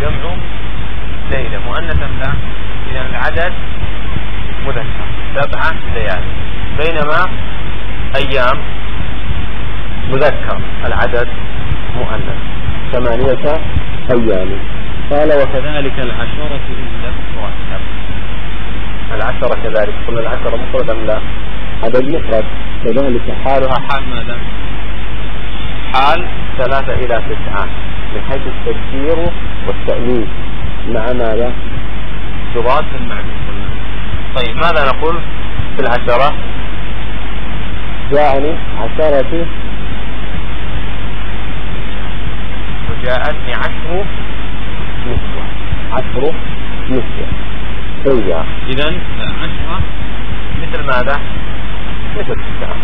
جمع ليلة مؤنثا لا. إذا العدد مذكر. سبعة ليالي بينما أيام مذكر. العدد مؤنث. ثمانية أيام. قال وكذلك العشرة إن لم العشرة كذلك. قلنا العشرة مفرد أم لا؟ عدد مفرد كذلك حالها. حال ماذا؟ حال ثلاثة إلى تسعة. من حيث التذكير والتأنيث مع ماذا؟ تضاد المعنى طيب ماذا نقول في العشرة؟ جاءني عشرة. وجاءتني عشر نسوة. عشر نسوة. طيب. إذا عشرة مثل ماذا؟ مثل تسعة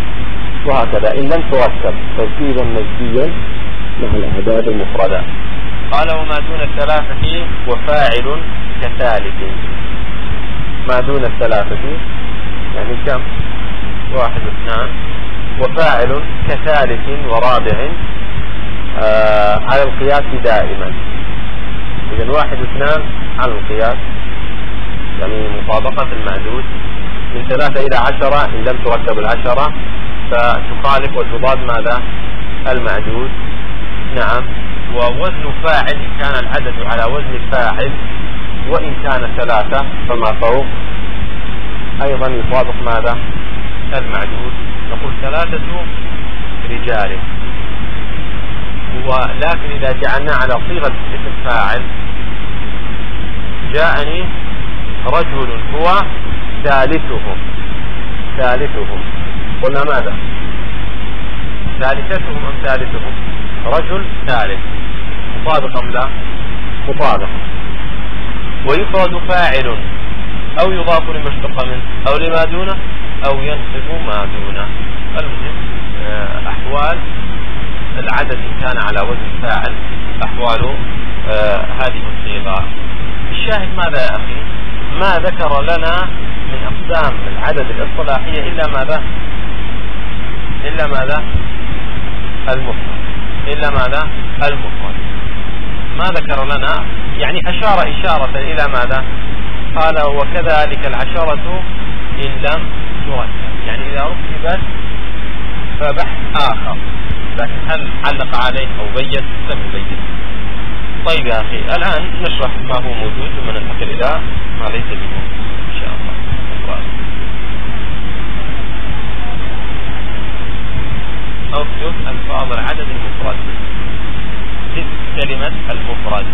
وهكذا إن لم تركب تركيبا مجديا مع الأعداد المفردة. قال وما دون الثلاثة وفاعل كثالث. ما دون الثلاثة يعني كم؟ واحد واثنان وفاعل كثالث ورابع آه على القياس دائما. إذا واحد واثنان على القياس. يعني مطابقة المعدود. من ثلاثة إلى عشرة إن لم تركب العشرة فتخالف وتضاد ماذا؟ المعدود. نعم. ووزن فاعل إن كان العدد على وزن فاعل وإن كان ثلاثة فما فوق. أيضا يطابق ماذا؟ المعدود. نقول ثلاثة رجال. ولكن إذا جعلنا على صيغة اسم فاعل جاءني رجل هو ثالثهم ثالثهم قلنا ماذا؟ ثالثتهم أم ثالثهم؟ رجل ثالث. مطابق أم لا؟ مطابق ويفرد فاعل. أو يضاف لما اشتق منه. أو لما دونه. أو ينصب ما دونه. المهم آه، أحوال العدد إن كان على وزن فاعل أحواله آه، هذه الصيغة الشاهد ماذا يا أخي؟ ما ذكر لنا من أقسام العدد الإصطلاحية إلا ماذا؟ إلا ماذا؟ المفرد إلا ماذا؟ المفرد. ما ذكر لنا يعني أشار إشارة إلى ماذا؟ قال وكذلك العشرة إن لم تركب يعني إذا ركبت فبحث آخر. لكن هل علق عليه أو بين لم يبين. طيب يا أخي الآن نشرح ما هو موجود ثم ننتقل إلى ما ليس بموجود. اكتب الفاظ العدد المفرد. كلمة المفرد.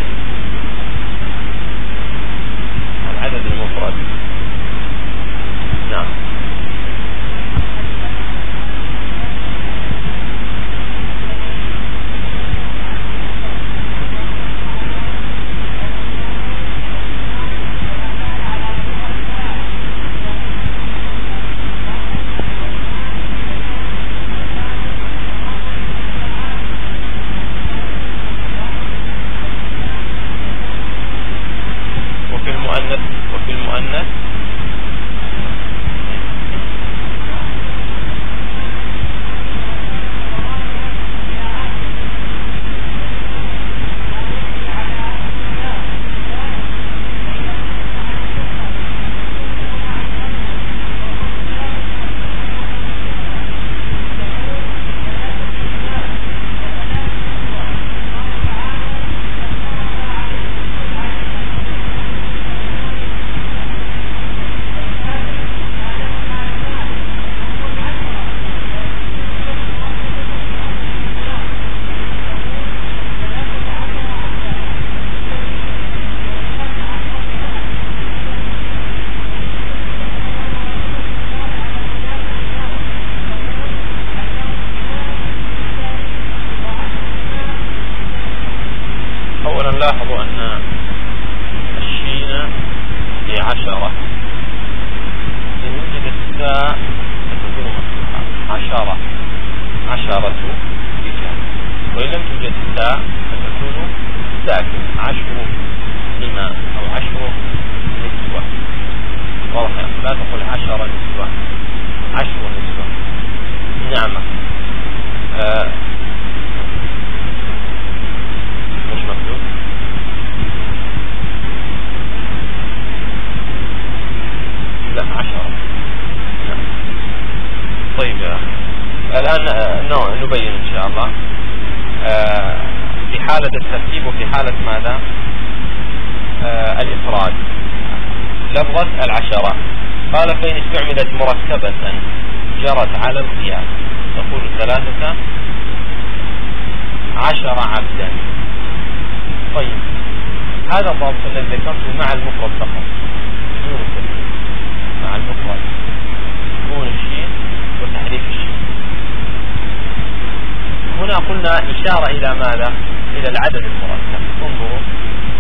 استعملت مركبة جرت على القياس تقول ثلاثة عشر عبدا. طيب هذا الضابط الذي ذكرته مع المفرد فقط. مع المفرد. سكون الشين وتحريك الشين. هنا قلنا إشارة إلى ماذا؟ إلى العدد المركب. انظروا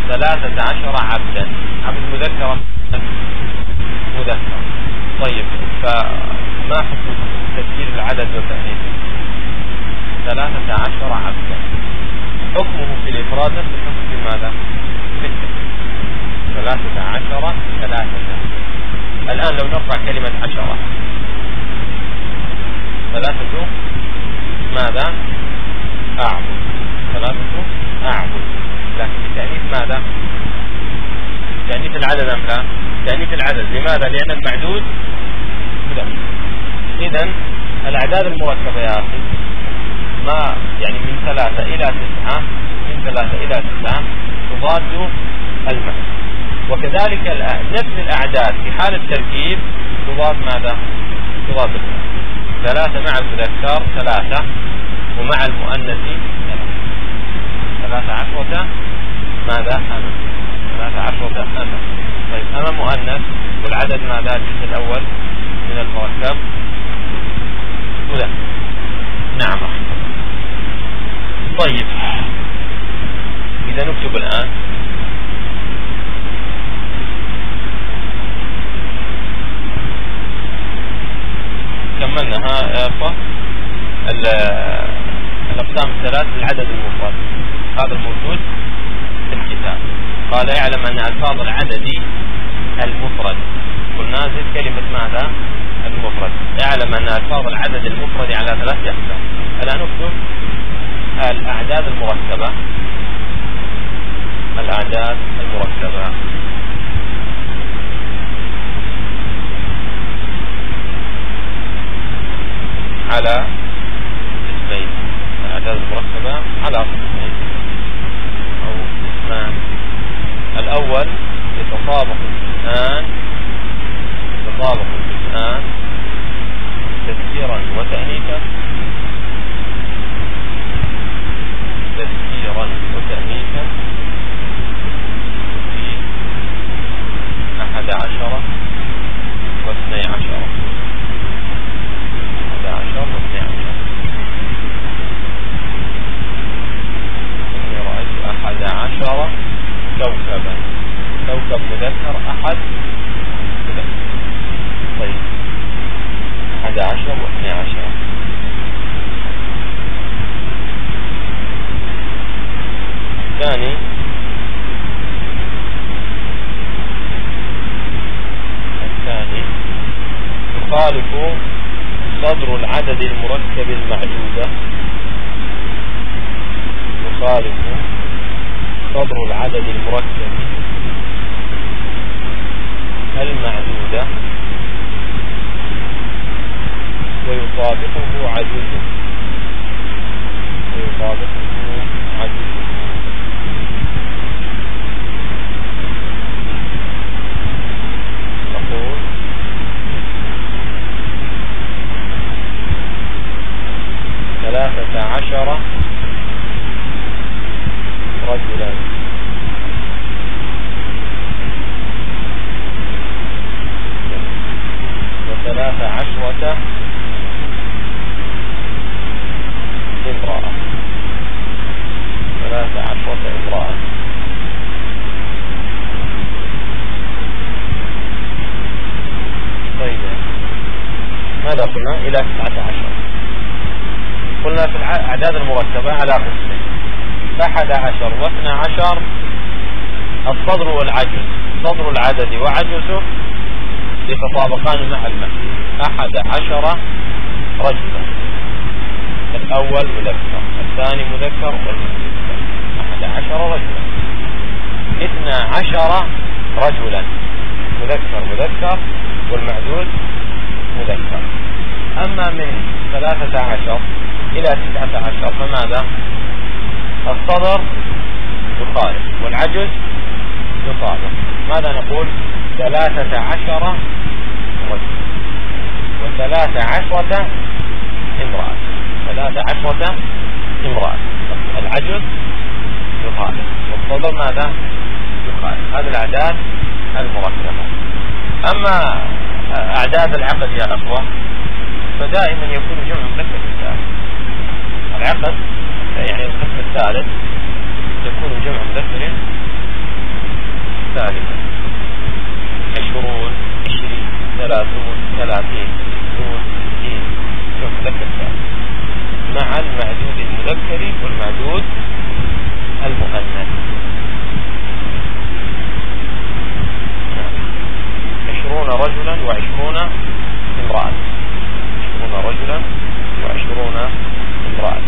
ثلاثة عشر عبدا. عبد مذكر مذكر؟ طيب فما حكم تسجيل العدد وتأنيثه ثلاثة عشر عبدا حكمه في الإفراد نفس الحكم في ماذا؟ في ثلاثة عشر ثلاثة الآن لو نرفع كلمة عشرة. ثلاثة ماذا؟ أعبد. ثلاثة أعبد. لكن بتأنيث ماذا؟ تأنيث العدد أم لا؟ تأنيث العدد. لماذا؟ لأن المعدود إذا الأعداد المركبة يا أخي ما يعني من ثلاثة إلى تسعة من ثلاثة إلى تسعة تضاد المعنى وكذلك نفس الأعداد في حال التركيب تضاد ماذا؟ تضاد المعنى ثلاثة مع المذكر ثلاثة ومع المؤنث ثلاثة. عشرة ماذا؟ ثلاثة عشرة أمة طيب أمة مؤنث والعدد ماذا؟ الجزء الأول من المركب. مذكر نعم. طيب. إذا نكتب الآن. كملنا. الأقسام الثلاث للعدد المفرد. هذا الموجود. قال يعلم أن ألفاظ العدد المفرد. قلنا زد كلمة ماذا؟ المفرد. يعلم أن ألفاظ العدد المفرد على ثلاث أقسام. الآن نكتب الأعداد المركبة. الأعداد المركبة. على قسمين الأعداد المركبة على قسمين أو قسمان الأول يتطابق الجزءان يتطابق الجزءان تذكيرا وتأنيثا تذكيرا وتأنيثا في أحد عشر واثني عشر أحد عشر واثني عشر إني رأيت أحد عشر كوكبا كوكب مذكر أحد مذكر طيب أحد عشر واثني عشر الثاني الثاني يخالف صدر العدد المركب المعدودة يخالف صدر العدد المركب المعدودة ويطابقه عدوده ويطابقه عدوده تقول ثلاثة عشر رجلا وثلاث عشرة امرأة ثلاث عشرة امرأة طيب ماذا قلنا إلى تسعة عشر قلنا في الأعداد المركبة على قسمين أحد عشر واثنى عشر الصدر والعجز. صدر العدد وعجزه يتطابقان مع المعنى أحد عشر رجلا الأول مذكر الثاني مذكر والمذكر. أحد عشر رجلا اثنى عشر رجلا. مذكر مذكر. والمعدود مذكر. أما من ثلاثة عشر إلى تسعة عشر فماذا؟ الصدر والعجز يطابق ماذا نقول؟ ثلاثة عشر رجل. وثلاثة عشرة امرأة. ثلاثة عشرة امرأة. العجز يخالف والصدر ماذا؟ يخالف هذه الأعداد المركبة. أما أعداد العقد يا أخوة فدائما يكون جمع مذكر الثالث. العقد يعني القسم الثالث يكون جمع مذكر ثالثا عشرون عشرين ثلاثون ثلاثين ستون ستين مذكر ثالث مع المعدود المذكر والمعدود المؤنث عشرون رجلا وعشرون امرأة عشرون رجلا وعشرون امرأة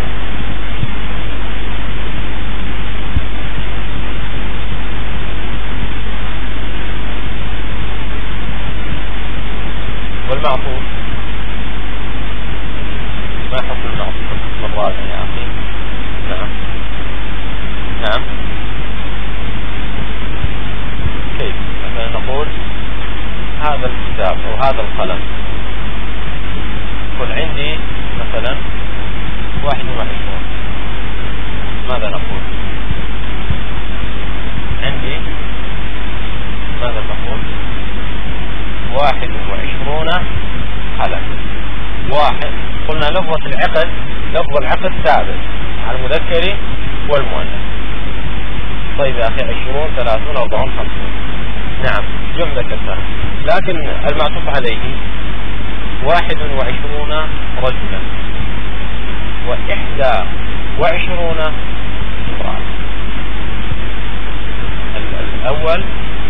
والمعطوف ما حكم المعطوف مرات يا أخي نعم نعم كيف مثلا نقول هذا الكتاب أو هذا القلم يكون عندي مثلا واحد وعشرون ماذا نقول عندي ماذا نقول واحد وعشرون قلم واحد قلنا لفظة العقد لفظ العقد ثابت على المذكر والمؤنث طيب يا أخي عشرون ثلاثون أربعون خمسون. نعم جملة كثرة لكن المعطوف عليه واحد وعشرون رجلا. وإحدى وعشرون امرأة. الأول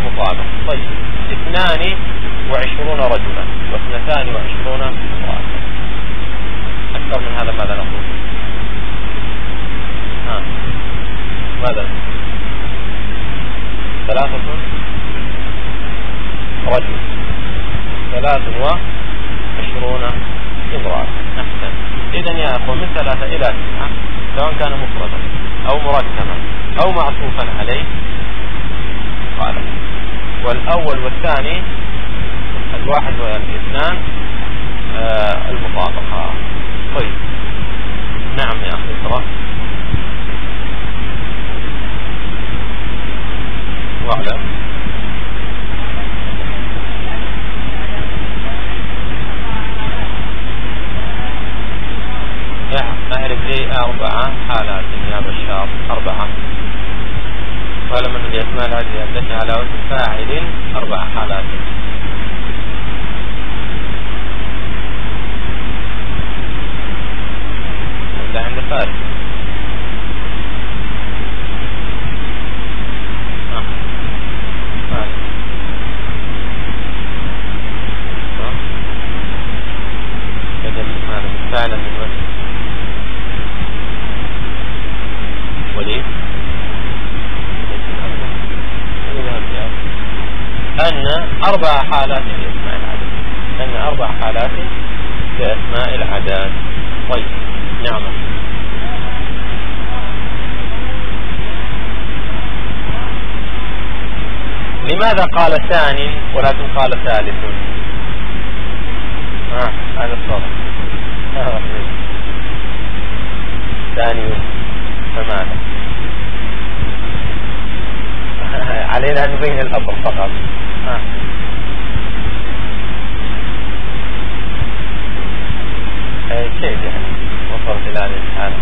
مطابق. طيب اثنان وعشرون رجلا. واثنتان وعشرون امرأة. أكثر من هذا ماذا نقول ها ماذا؟ ثلاثة رجل. ثلاث وعشرون امرأة. أحسن إذا يا أخوة من ثلاثة إلى تسعة سواء كان مفردا أو مركبا أو معطوفا عليه. قال. والأول والثاني الواحد والاثنان آه المطابقة. طيب. نعم يا أخي اقرأ واعلم اعرف لي أربعة حالات يا بشار أربعة قال من الأسماء العادية التي على وزن فاعل أربع حالات عند فارس فعلا من وجه وليه أن أربع حالات لأسماء العدد أن أربع حالات لأسماء العدد طيب نعم لماذا قال ثاني ولكن قال ثالث؟ آه هذا الصوت ثاني فماذا؟ علينا أن نبين الأمر فقط. آه. كيف يعني؟ وصلت إلى هذه الحالة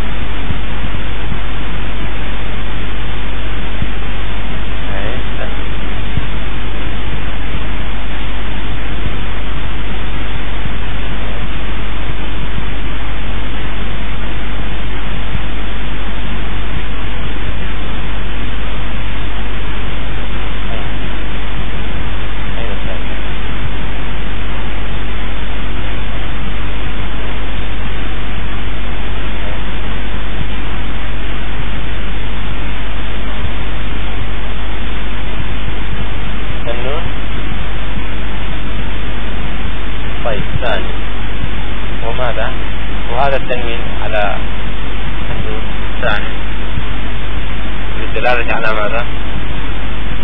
الدلالة على ماذا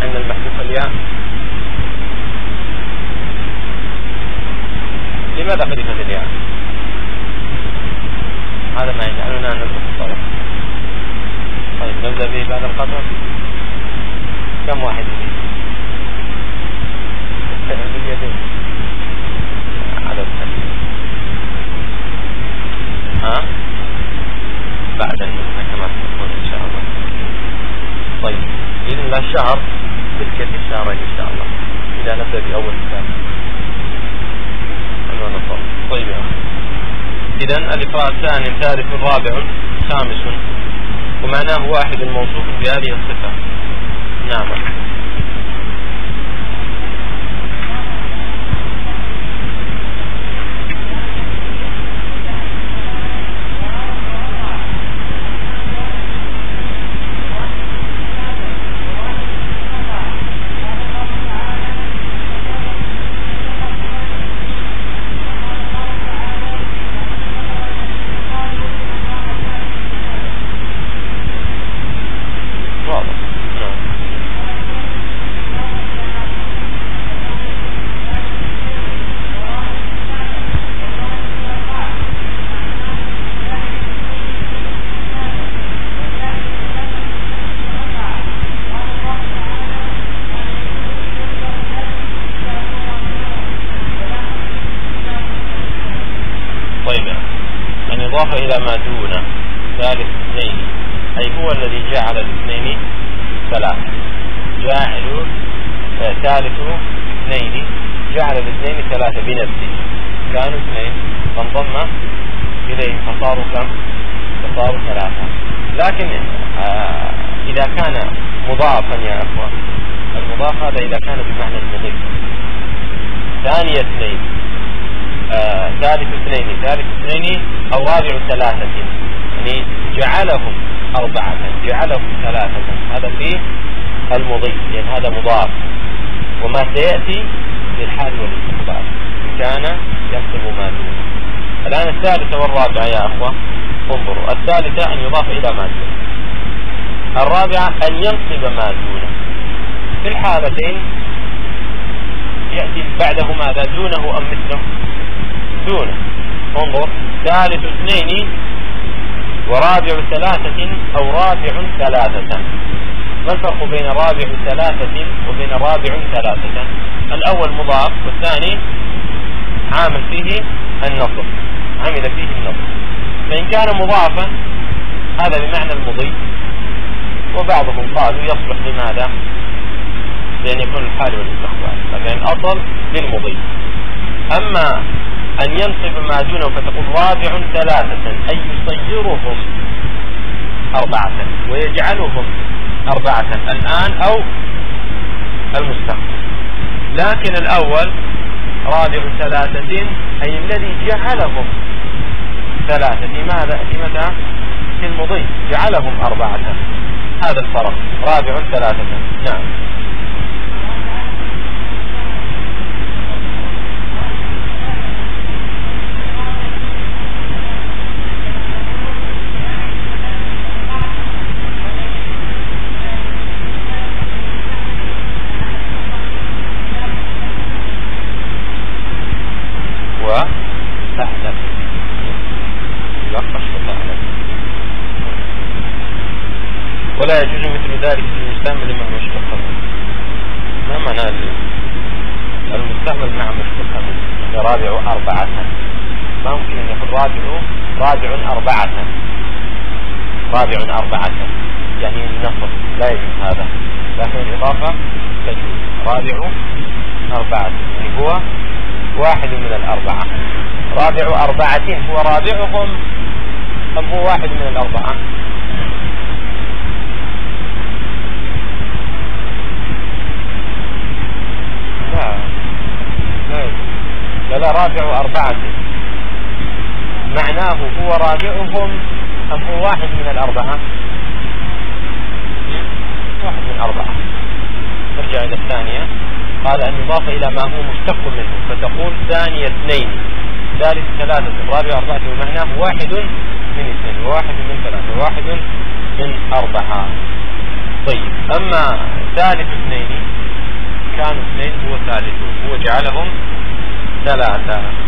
أن المحذوف الياء لماذا حذفت الياء؟ هذا ما يجعلنا ندرك الصلاة طيب نبدأ به بعد القطر كم واحد يجي؟ باليدين عدد ها؟ بعد النسخة كما تقول إن شاء الله طيب بإذن الله الشهر تلك الشهرين إن شاء الله إذا نبدأ بأول كتاب طيب يا أخي إذا الإفراد ثاني ثالث رابع خامس ومعناه واحد موصوف بهذه الصفة. نعم. أي هو الذي جعل الاثنين ثلاثة جاعل آه، ثالث اثنين. جعل الاثنين ثلاثة بنفسه. كانوا اثنين. فانضم إليهم. فصاروا كم؟ فصاروا ثلاثة. لكن آه إذا كان مضافا يا أخوة. المضاف هذا إذا كان بمعنى المضيف. ثاني اثنين. آه ثالث اثنين. ثالث اثنين أو رابع ثلاثة. يعني جعلهم أربعة. جعلهم ثلاثة. هذا في المضي لأن هذا مضاف. وما سيأتي في الحال والاستقبال كان ينصب ما دونه الآن الثالثة والرابعة يا أخوة. انظروا. الثالثة أن يضاف إلى ما دونه الرابعة أن ينصب ما دونه. في الحالتين يأتي بعده ماذا؟ دونه أم مثله؟ دونه. انظر. ثالث اثنين ورابع ثلاثة أو رابع ثلاثة. ما الفرق بين رابع ثلاثة وبين رابع ثلاثة. الأول مضاف والثاني عامل فيه النصب. عمل فيه النصب. فإن كان مضافا هذا بمعنى المضي وبعضهم قالوا يصلح لماذا؟ لأن يكون الحال والاستقبال لكن الأصل للمضي أما أن ينصب ما دونه فتقول رابع ثلاثة أي يصيرهم أربعة ويجعلهم أربعة الآن أو المستقبل. لكن الأول رابع ثلاثة أي الذي جعلهم ثلاثة. في ماذا في متى في المضي جعلهم أربعة. هذا الفرق رابع ثلاثة. نعم. واحد من الأربعة. رابع أربعة هو رابعهم أم هو واحد من الأربعة؟ لا. رابع أربعة. معناه هو رابعهم أم هو واحد من الأربعة؟ واحد من أربعة نرجع إلى الثانية. قال أن يضاف إلى ما هو مشتق منه فتقول ثانية اثنين ثالث ثلاثة رابع أربعة ومعناه واحد من اثنين وواحد من ثلاثة وواحد من أربعة. طيب أما ثالث اثنين كانوا اثنين هو ثالثهم هو جعلهم ثلاثة.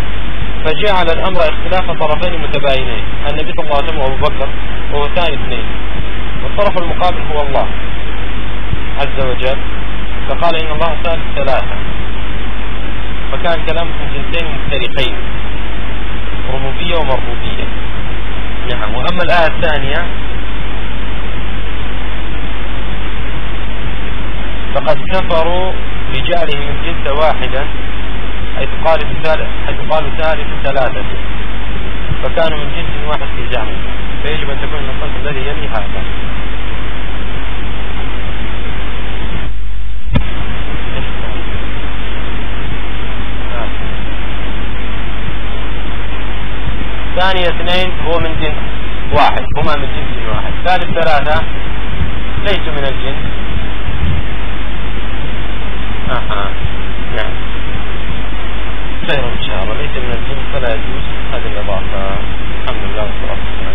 اختلاف طرفين متباينين. النبي صلى الله عليه وسلم وأبو بكر وهو ثاني اثنين. والطرف المقابل هو الله عز وجل. فقال إن الله ثالث ثلاثة. فكان كلامكم جنسين مفترقين. ربوبية ومربوبية. نعم. وأما الآية الثانية فقد كفروا بجعلهم الجنس واحدا حيث قالوا حيث قالوا ثالث ثلاثة. فكانوا من جنس واحد في زعمه فيجب أن تكون النصوص الذي يلي هذا. ثاني اثنين هو من جنس واحد. هما من جنس واحد. ثالث ثلاثة ليسوا من الجنس. أها. خير إن شاء الله. ليس من الجن فلا يجوز هذه الإضافة. الحمد لله والصلاة والسلام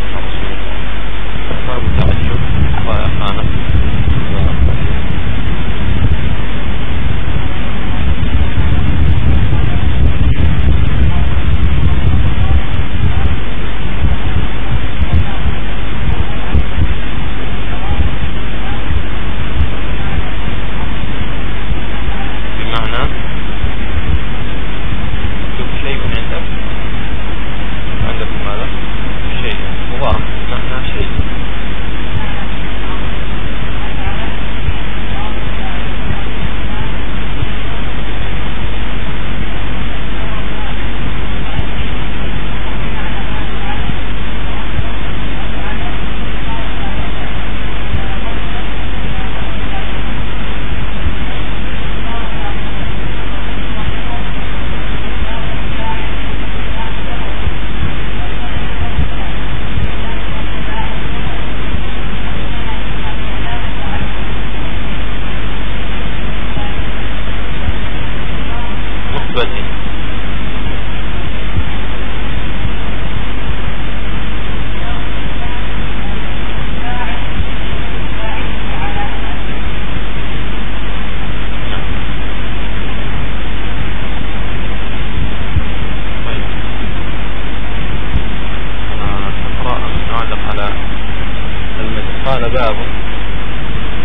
باب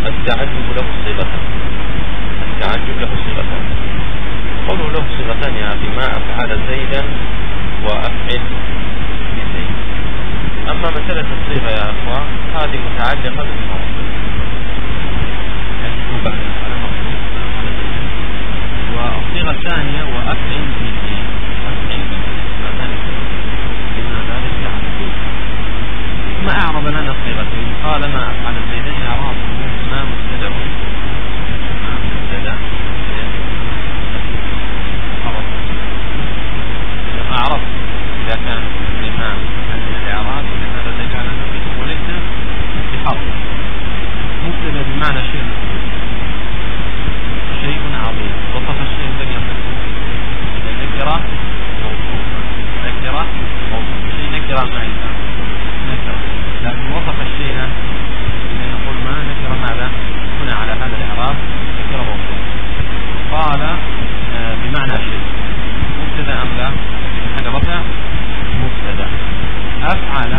التعجب له صيغتان التعجب له صيغتان قولوا له صيغتان يعني ما أفعل زيدا وأفعل بزيد. أما مسألة الصيغة يا أخوان هذه متعلقة بالموضوع. يعني والصيغة الثانية وأفعل بزيد أفعل بزيد. ذلك ما اعرض لنا قال ما أفعل بيننا راض ما مبتدأ. ما مبتدأ. أعرف. إذا كان لما الإعراب إذا هذا دليل على أنه وليس بحرف. مبتدأ بمعنى شيء شيء عظيم. وصف الشيء لم يصفه النكرة موصوفة نكرة موصوفة شيء نكرة معي. خبر ذكر موصول قال آه، بمعنى شيء. مبتدأ أم لا؟ حاجة رفع مبتدأ. أفعل